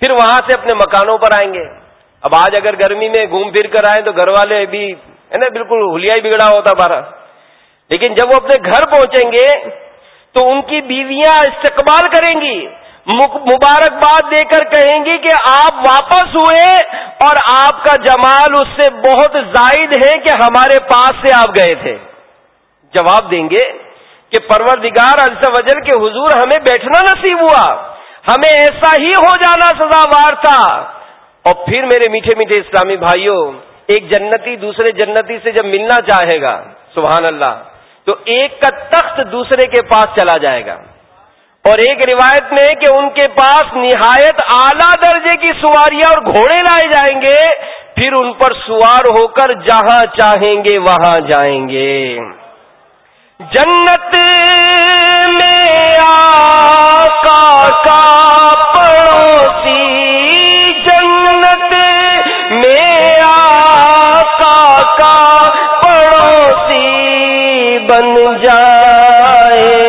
پھر وہاں سے اپنے مکانوں پر آئیں گے۔ اب آج اگر گرمی میں گھوم پھر کر آئیں تو گھر والے بھی، ہے نا، بالکل ہولیا ہی بگڑا ہوتا بارہ۔ لیکن جب وہ اپنے گھر پہنچیں گے تو ان کی بیویاں استقبال کریں گی۔ مبارکباد دے کر کہیں گی کہ آپ واپس ہوئے اور آپ کا جمال اس سے بہت زائد ہے کہ ہمارے پاس سے آپ گئے تھے۔ جواب دیں گے کہ پروردگار عز وجل کے حضور ہمیں بیٹھنا نصیب ہوا۔ ہمیں ایسا ہی ہو جانا سزاوار تھا۔ اور پھر میرے میٹھے میٹھے اسلامی بھائیوں، ایک جنتی دوسرے جنتی سے جب ملنا چاہے گا، سبحان اللہ۔ تو ایک کا تخت دوسرے کے پاس چلا جائے گا۔ اور ایک روایت میں کہ ان کے پاس نہایت اعلی درجے کی سواریاں اور گھوڑے لائے جائیں گے، پھر ان پر سوار ہو کر جہاں چاہیں گے وہاں جائیں گے۔ جنت میں آقا کا بن جائے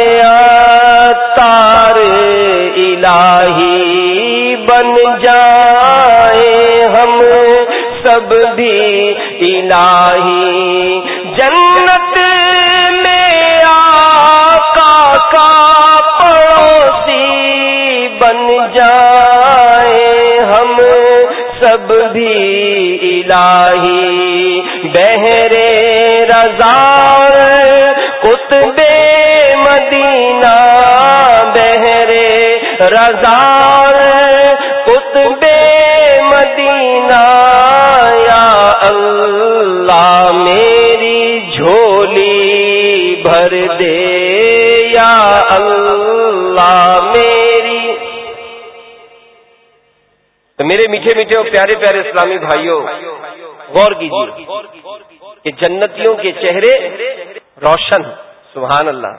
الہی بن جائے ہم سب بھی الہی جنت میں آقا کا پڑوسی بن جائے ہم سب بھی الہی بہرے رضا قطب مدینہ بہرے رضا قطب مدینہ، یا اللہ میری جھولی بھر دے۔ یا اللہ میری تو میرے میٹھے میٹھے اور پیارے پیارے اسلامی بھائیوں، غور کیجیے کہ جنتیوں کے چہرے روشن سبحان اللہ۔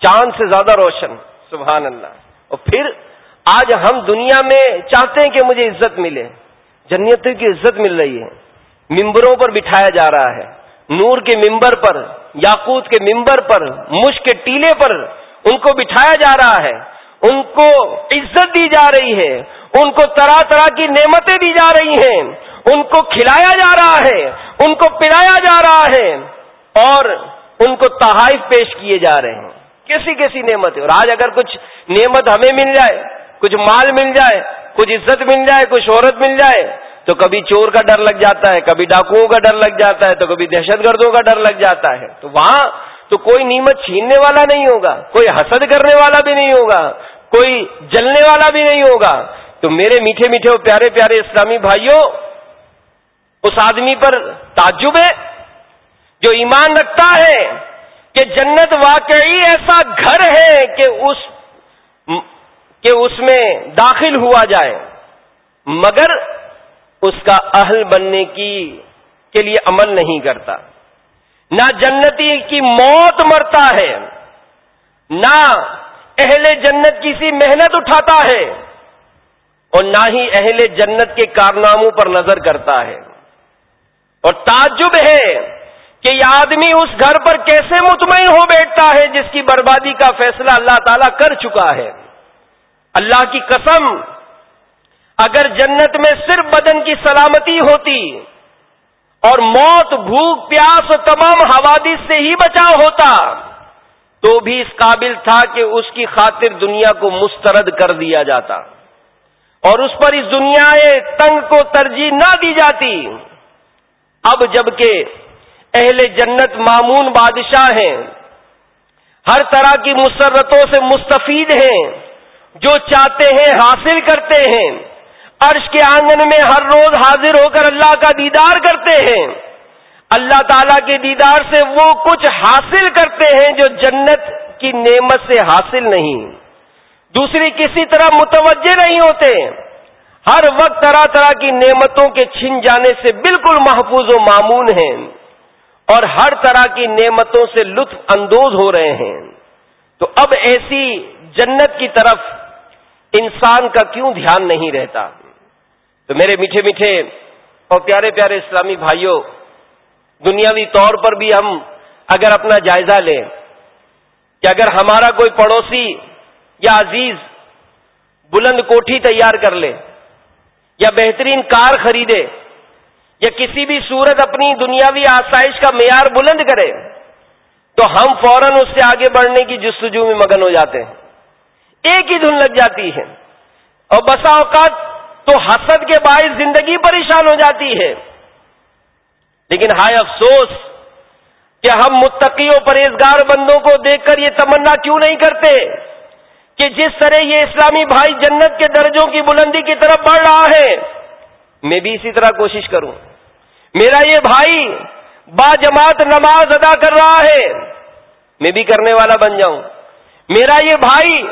چاند سے زیادہ روشن سبحان اللہ۔ اور پھر آج ہم دنیا میں چاہتے ہیں کہ مجھے عزت ملے۔ جنیتوں کی عزت مل رہی ہے۔ ممبروں پر بٹھایا جا رہا ہے۔ نور کے ممبر پر، یاقوت کے ممبر پر، مشک کے ٹیلے پر ان کو بٹھایا جا رہا ہے۔ ان کو عزت دی جا رہی ہے۔ ان کو طرح طرح کی نعمتیں دی جا رہی ہیں۔ ان کو کھلایا جا رہا ہے۔ ان کو پلایا جا رہا ہے۔ اور ان کو تحائف پیش کیے جا رہے ہیں۔ کیسی کیسی نعمت ہے اور آج اگر کچھ نعمت ہمیں مل جائے، کچھ مال مل جائے، کچھ عزت مل جائے، کچھ شہرت مل جائے، تو کبھی چور کا ڈر لگ جاتا ہے، کبھی ڈاکوؤں کا ڈر لگ جاتا ہے، تو کبھی دہشت گردوں کا ڈر لگ جاتا ہے۔ تو وہاں تو کوئی نیمت چھیننے والا نہیں ہوگا، کوئی حسد کرنے والا بھی نہیں ہوگا، کوئی جلنے والا بھی نہیں ہوگا۔ تو میرے میٹھے میٹھے اور پیارے پیارے اسلامی بھائیوں، اس آدمی پر تعجب ہے جو ایمان رکھتا ہے کہ جنت واقعی ایسا گھر ہے کہ اس کہ اس میں داخل ہوا جائے، مگر اس کا اہل بننے کی کے لیے عمل نہیں کرتا۔ نہ جنتی کی موت مرتا ہے، نہ اہل جنت کسی محنت اٹھاتا ہے، اور نہ ہی اہل جنت کے کارناموں پر نظر کرتا ہے۔ اور تعجب ہے کہ یہ آدمی اس گھر پر کیسے مطمئن ہو بیٹھتا ہے جس کی بربادی کا فیصلہ اللہ تعالی کر چکا ہے۔ اللہ کی قسم، اگر جنت میں صرف بدن کی سلامتی ہوتی اور موت، بھوک، پیاس اور تمام حوادث سے ہی بچاؤ ہوتا، تو بھی اس قابل تھا کہ اس کی خاطر دنیا کو مسترد کر دیا جاتا۔ اور اس پر اس دنیا تنگ کو ترجیح نہ دی جاتی۔ اب جبکہ اہل جنت معمون بادشاہ ہیں۔ ہر طرح کی مسرتوں سے مستفید ہیں، جو چاہتے ہیں حاصل کرتے ہیں۔ عرش کے آنگن میں ہر روز حاضر ہو کر اللہ کا دیدار کرتے ہیں۔ اللہ تعالی کے دیدار سے وہ کچھ حاصل کرتے ہیں جو جنت کی نعمت سے حاصل نہیں۔ دوسری کسی طرح متوجہ نہیں ہوتے۔ ہر وقت طرح طرح کی نعمتوں کے چھن جانے سے بالکل محفوظ و معمون ہیں۔ اور ہر طرح کی نعمتوں سے لطف اندوز ہو رہے ہیں۔ تو اب ایسی جنت کی طرف انسان کا کیوں دھیان نہیں رہتا؟ تو میرے میٹھے میٹھے اور پیارے پیارے اسلامی بھائیوں، دنیاوی طور پر بھی ہم اگر اپنا جائزہ لیں کہ اگر ہمارا کوئی پڑوسی یا عزیز بلند کوٹھی تیار کر لے یا بہترین کار خریدے یا کسی بھی صورت اپنی دنیاوی آسائش کا معیار بلند کرے، تو ہم فوراً اس سے آگے بڑھنے کی جستجو میں مگن ہو جاتے ہیں۔ ایک ہی دھن لگ جاتی ہے۔ اور بسا اوقات تو حسد کے باعث زندگی پریشان ہو جاتی ہے۔ لیکن ہائے افسوس کہ ہم متقی و پرہیزگار بندوں کو دیکھ کر یہ تمنا کیوں نہیں کرتے کہ جس طرح یہ اسلامی بھائی جنت کے درجوں کی بلندی کی طرف بڑھ رہا ہے، میں بھی اسی طرح کوشش کروں۔ میرا یہ بھائی با جماعت نماز ادا کر رہا ہے، میں بھی کرنے والا بن جاؤں۔ میرا یہ بھائی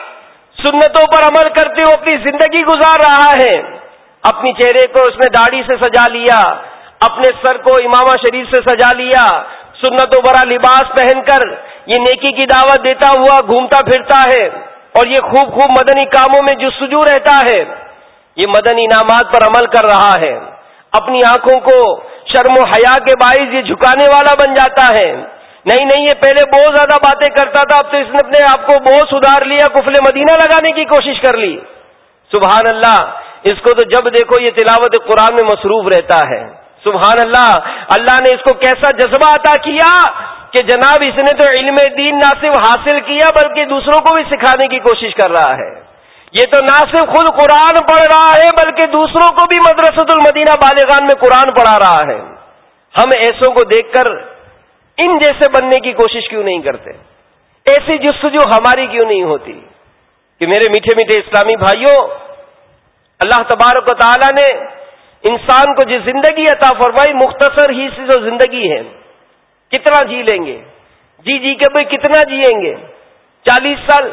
سنتوں پر عمل کرتے ہوئے اپنی زندگی گزار رہا ہے۔ اپنی چہرے کو اس نے داڑھی سے سجا لیا، اپنے سر کو امامہ شریف سے سجا لیا۔ سنت و برا لباس پہن کر یہ نیکی کی دعوت دیتا ہوا گھومتا پھرتا ہے۔ اور یہ خوب خوب مدنی کاموں میں جو سجو رہتا ہے۔ یہ مدنی انعامات پر عمل کر رہا ہے۔ اپنی آنکھوں کو شرم و حیا کے باعث یہ جھکانے والا بن جاتا ہے۔ نہیں نہیں، یہ پہلے بہت زیادہ باتیں کرتا تھا، اب تو اس نے اپنے آپ کو بہت سدھار لیا کفل مدینہ لگانے کی کوشش کر لی۔ سبحان اللہ اس کو تو جب دیکھو یہ تلاوت قرآن میں مصروف رہتا ہے۔ سبحان اللہ اللہ نے اس کو کیسا جذبہ عطا کیا کہ جناب اس نے تو علم دین نہ صرف حاصل کیا، بلکہ دوسروں کو بھی سکھانے کی کوشش کر رہا ہے۔ یہ تو نہ صرف خود قرآن پڑھ رہا ہے، بلکہ دوسروں کو بھی مدرسۃ المدینہ بالغان میں قرآن پڑھا رہا ہے۔ ہم ایسوں کو دیکھ کر ان جیسے بننے کی کوشش کیوں نہیں کرتے؟ ایسی جستجو ہماری کیوں نہیں ہوتی؟ کہ میرے میٹھے میٹھے اسلامی بھائیوں، اللہ تبارک و تعالی نے انسان کو جو زندگی عطا فرمائی، مختصر ہی سے جو زندگی ہے۔ کتنا جی لیں گے؟ جی جی کے بھائی کتنا جیئیں گے؟ چالیس سال،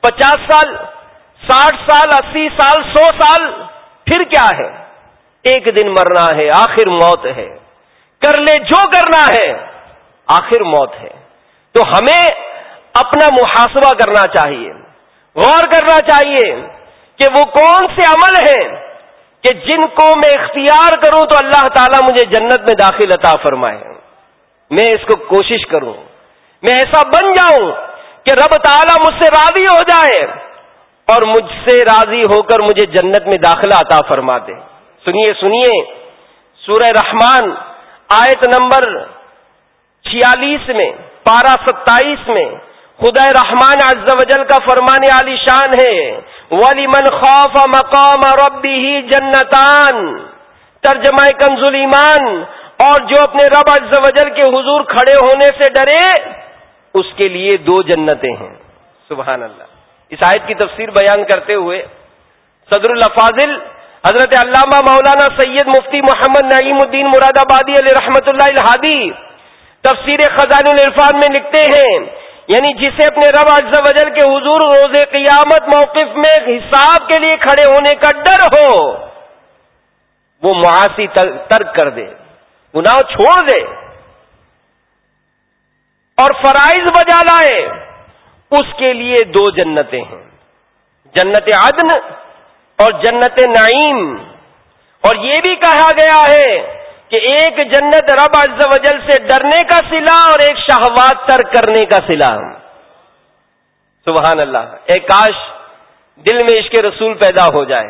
پچاس سال ساٹھ سال، اسی سال، سو سال، پھر کیا ہے؟ ایک دن مرنا ہے، آخر موت ہے۔ کر لے جو کرنا ہے، آخر موت ہے۔ تو ہمیں اپنا محاسبہ کرنا چاہیے۔ غور کرنا چاہیے کہ وہ کون سے عمل ہیں کہ جن کو میں اختیار کروں تو اللہ تعالیٰ مجھے جنت میں داخل عطا فرمائے۔ میں اس کو کوشش کروں۔ میں ایسا بن جاؤں کہ رب تعالیٰ مجھ سے راضی ہو جائے۔ اور مجھ سے راضی ہو کر مجھے جنت میں داخلہ عطا فرما دے۔ سنیے سنیے۔ سورہ رحمان، آیت نمبر چھیالیس میں، پارہ ستائیس میں خدا رحمان عز و جل کا فرمانے علی شان ہے۔ ولی من خوف مقام ربی ہی جنتان۔ ترجمہ کنزل ایمان۔ اور جو اپنے رب عز و جل کے حضور کھڑے ہونے سے ڈرے، اس کے لیے دو جنتیں ہیں۔ سبحان اللہ۔ اس آیت کی تفسیر بیان کرتے ہوئے صدر الفاظل حضرت علامہ مولانا سید مفتی محمد نعیم الدین مراد آبادی علیہ رحمت اللہ الحادی تفسیر خزان العرفان میں لکھتے ہیں یعنی جسے اپنے رب اجز وجل کے حضور روز قیامت موقف میں حساب کے لیے کھڑے ہونے کا ڈر ہو، وہ معاشی ترک کر دے، گناہ چھوڑ دے اور فرائض بجا لائے۔ اس کے لیے دو جنتیں ہیں۔ جنت عدن اور جنت نعیم۔ اور یہ بھی کہا گیا ہے کہ ایک جنت رب عز و جل سے ڈرنے کا سلا اور ایک شہوات تر کرنے کا سلا۔ سبحان اللہ۔ ایک کاش دل میں عشق رسول پیدا ہو جائے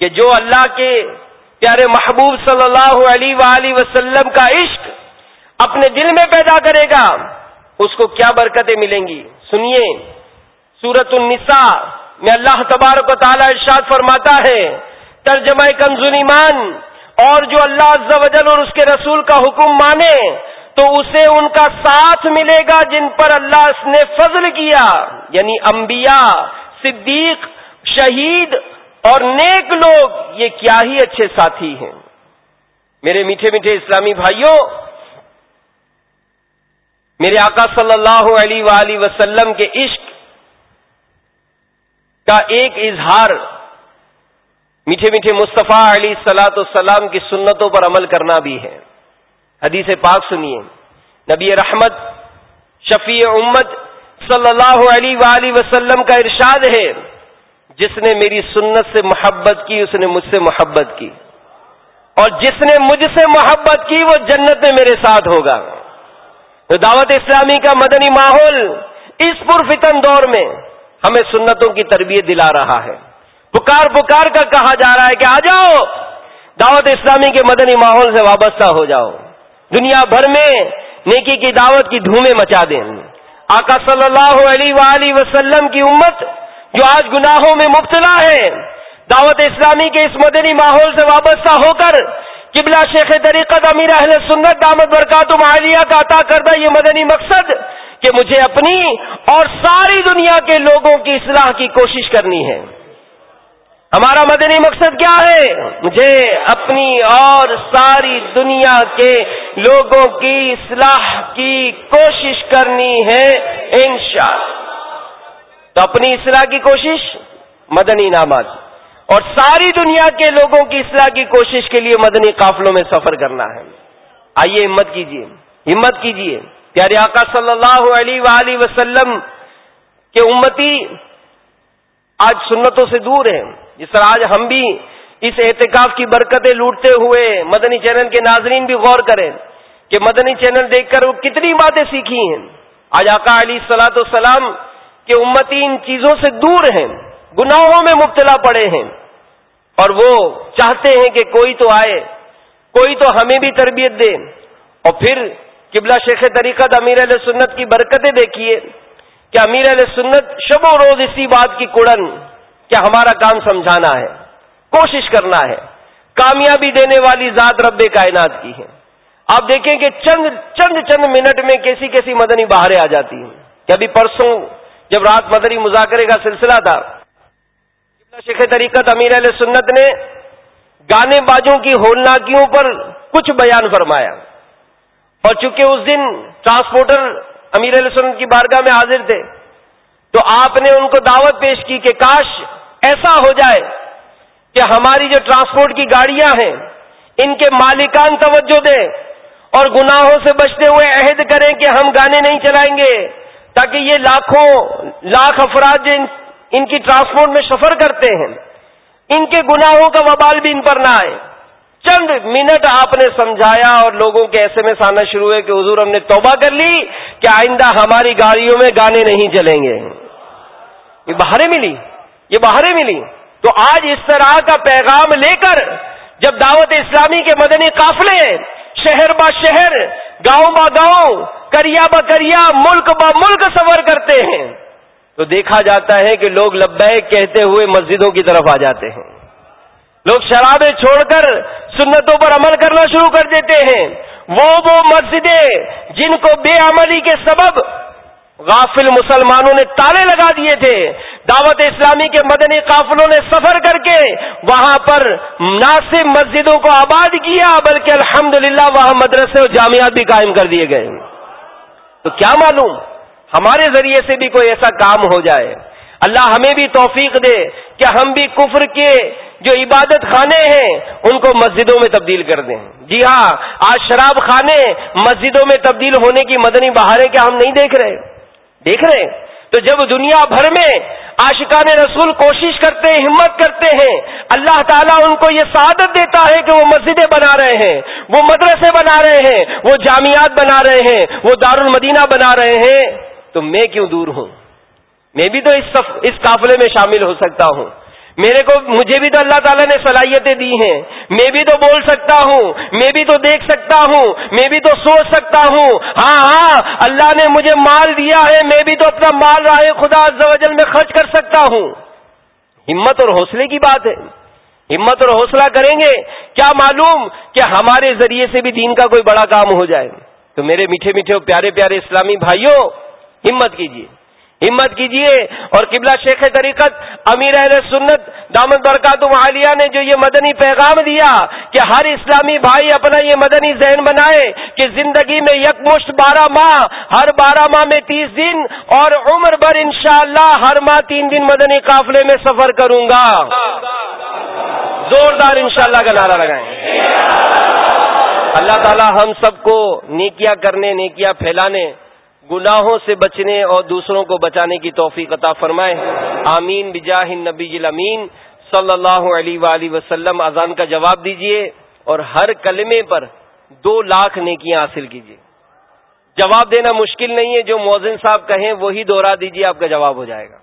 کہ جو اللہ کے پیارے محبوب صلی اللہ علیہ وآلہ وسلم کا عشق اپنے دل میں پیدا کرے گا، اس کو کیا برکتیں ملیں گی؟ سنیے سورت النساء میں اللہ تبارک و تعالی ارشاد فرماتا ہے، ترجمہ کنز ایمان، اور جو اللہ عز و جل اور اس کے رسول کا حکم مانے، تو اسے ان کا ساتھ ملے گا جن پر اللہ نے فضل کیا یعنی انبیاء، صدیق، شہید اور نیک لوگ، یہ کیا ہی اچھے ساتھی ہیں۔ میرے میٹھے میٹھے اسلامی بھائیوں میرے آقا صلی اللہ علیہ وآلہ وسلم کے عشق کا ایک اظہار میٹھے میٹھے مصطفیٰ علی سلاۃ السلام کی سنتوں پر عمل کرنا بھی ہے۔ حدیث پاک سنیے۔ نبی رحمت، شفیع امت صلی اللہ علیہ وآلہ وسلم کا ارشاد ہے۔ جس نے میری سنت سے محبت کی، اس نے مجھ سے محبت کی۔ اور جس نے مجھ سے محبت کی، وہ جنت میں میرے ساتھ ہوگا۔ تو دعوت اسلامی کا مدنی ماحول اس پرفتن دور میں ہمیں سنتوں کی تربیت دلا رہا ہے۔ پکار پکار کر کہا جا رہا ہے کہ آ جاؤ، دعوت اسلامی کے مدنی ماحول سے وابستہ ہو جاؤ۔ دنیا بھر میں نیکی کی دعوت کی دھومیں مچا دیں۔ آقا صلی اللہ علیہ وآلہ وسلم کی امت جو آج گناہوں میں مبتلا ہے، دعوت اسلامی کے اس مدنی ماحول سے وابستہ ہو کر قبلہ شیخ طریقت امیر اہل سنت دامت برکات معالیہ کا عطا کردہ یہ مدنی مقصد کہ مجھے اپنی اور ساری دنیا کے لوگوں کی اصلاح کی کوشش کرنی ہے۔ ہمارا مدنی مقصد کیا ہے؟ مجھے اپنی اور ساری دنیا کے لوگوں کی اصلاح کی کوشش کرنی ہے انشاءاللہ۔ تو اپنی اصلاح کی کوشش، مدنی نامات اور ساری دنیا کے لوگوں کی اصلاح کی کوشش کے لیے مدنی قافلوں میں سفر کرنا ہے۔ آئیے ہمت کیجیے ہمت کیجیے پیارے آقا صلی اللہ علیہ وآلہ وسلم کے امتی آج سنتوں سے دور ہیں۔ جس طرح آج ہم بھی اس احتکاف کی برکتیں لوٹتے ہوئے مدنی چینل کے ناظرین بھی غور کریں کہ مدنی چینل دیکھ کر وہ کتنی باتیں سیکھی ہیں۔ آج آقا علی سلاۃ السلام کے امتی ان چیزوں سے دور ہیں، گناہوں میں مبتلا پڑے ہیں۔ اور وہ چاہتے ہیں کہ کوئی تو آئے، کوئی تو ہمیں بھی تربیت دے۔ اور پھر قبلہ شیخ طریقت امیر علیہ سنت کی برکتیں دیکھیے کہ امیر علیہ سنت شب و روز اسی بات کی کڑن کیا ہمارا کام سمجھانا ہے، کوشش کرنا ہے۔ کامیابی دینے والی ذات رب کائنات کی ہے۔ آپ دیکھیں کہ چند چند چند منٹ میں کیسی کیسی مدنی باہریں آ جاتی ہیں۔ کہ ابھی پرسوں جب رات مدنی مذاکرے کا سلسلہ تھا شیخ طریقت امیر علیہ سنت نے گانے بازوں کی ہولناکیوں پر کچھ بیان فرمایا۔ اور چونکہ اس دن ٹرانسپورٹر امیر علیہ سنت کی بارگاہ میں حاضر تھے، تو آپ نے ان کو دعوت پیش کی کہ کاش ایسا ہو جائے کہ ہماری جو ٹرانسپورٹ کی گاڑیاں ہیں، ان کے مالکان توجہ دیں اور گناہوں سے بچتے ہوئے عہد کریں کہ ہم گانے نہیں چلائیں گے، تاکہ یہ لاکھوں، لاکھ افراد جو ان ان کی ٹرانسپورٹ میں سفر کرتے ہیں۔ ان کے گناہوں کا وبال بھی ان پر نہ آئے۔ چند منٹ آپ نے سمجھایا اور لوگوں کے ایسے میں آنا شروع ہوئے کہ حضور ہم نے توبہ کر لی کہ آئندہ ہماری گاڑیوں میں گانے نہیں چلیں گے۔ یہ باہریں ملی۔ یہ باہریں ملی۔ تو آج اس طرح کا پیغام لے کر جب دعوت اسلامی کے مدنی قافلے شہر با شہر، گاؤں با گاؤں، کریا با کریا، ملک با ملک سفر کرتے ہیں۔ تو دیکھا جاتا ہے کہ لوگ لبیک کہتے ہوئے مسجدوں کی طرف آ جاتے ہیں۔ لوگ شرابیں چھوڑ کر سنتوں پر عمل کرنا شروع کر دیتے ہیں۔ وہ وہ مسجدیں جن کو بے عملی کے سبب غافل مسلمانوں نے تالے لگا دیے تھے۔ دعوت اسلامی کے مدنی قافلوں نے سفر کر کے وہاں پر مناسب مسجدوں کو آباد کیا، بلکہ الحمدللہ وہاں مدرسے اور جامعات بھی قائم کر دیے گئے۔ تو کیا معلوم؟ ہمارے ذریعے سے بھی کوئی ایسا کام ہو جائے۔ اللہ ہمیں بھی توفیق دے کہ ہم بھی کفر کے جو عبادت خانے ہیں، ان کو مسجدوں میں تبدیل کر دیں۔ جی ہاں آج شراب خانے مسجدوں میں تبدیل ہونے کی مدنی بہاریں کیا ہم نہیں دیکھ رہے؟ دیکھ رہے۔ تو جب دنیا بھر میں عاشقان رسول کوشش کرتے ہیں ہمت کرتے ہیں، اللہ تعالیٰ ان کو یہ سعادت دیتا ہے کہ وہ مسجدیں بنا رہے ہیں، وہ مدرسے بنا رہے ہیں، وہ جامعات بنا رہے ہیں، وہ دار المدینہ بنا رہے ہیں۔ تو میں کیوں دور ہوں؟ میں بھی تو اس اس قافلے میں شامل ہو سکتا ہوں۔ میرے کو مجھے بھی تو اللہ تعالیٰ نے صلاحیتیں دی ہیں۔ میں بھی تو بول سکتا ہوں۔ میں بھی تو دیکھ سکتا ہوں۔ میں بھی تو سوچ سکتا ہوں۔ ہاں ہاں اللہ نے مجھے مال دیا ہے۔ میں بھی تو اپنا مال رائے خدا زوجل میں خرچ کر سکتا ہوں۔ ہمت اور حوصلے کی بات ہے۔ ہمت اور حوصلہ کریں گے۔ کیا معلوم کہ ہمارے ذریعے سے بھی دین کا کوئی بڑا کام ہو جائے؟ تو میرے میٹھے میٹھے پیارے پیارے اسلامی بھائیوں ہمت کیجیے ہمت کیجیے اور قبلہ شیخ طریقت، امیر اہل سنت دامد برکات عالیہ نے جو یہ مدنی پیغام دیا کہ ہر اسلامی بھائی اپنا یہ مدنی ذہن بنائے کہ زندگی میں یکمشت بارہ ماہ، ہر بارہ ماہ میں تیس دن اور عمر بھر انشاءاللہ ہر ماہ تین دن مدنی قافلے میں سفر کروں گا۔ زوردار انشاءاللہ کا نعرہ لگائیں۔ اللہ تعالی ہم سب کو نیکیاں کرنے، نیکیاں پھیلانے گناہوں سے بچنے اور دوسروں کو بچانے کی توفیق عطا فرمائے۔ آمین۔ بجاہ نبی امین صلی اللہ علیہ وآلہ وسلم۔ اذان کا جواب دیجیے اور ہر کلمے پر دو لاکھ نیکیاں حاصل کیجیے جواب دینا مشکل نہیں ہے، جو موزن صاحب کہیں وہی دوہرا دیجیے آپ کا جواب ہو جائے گا۔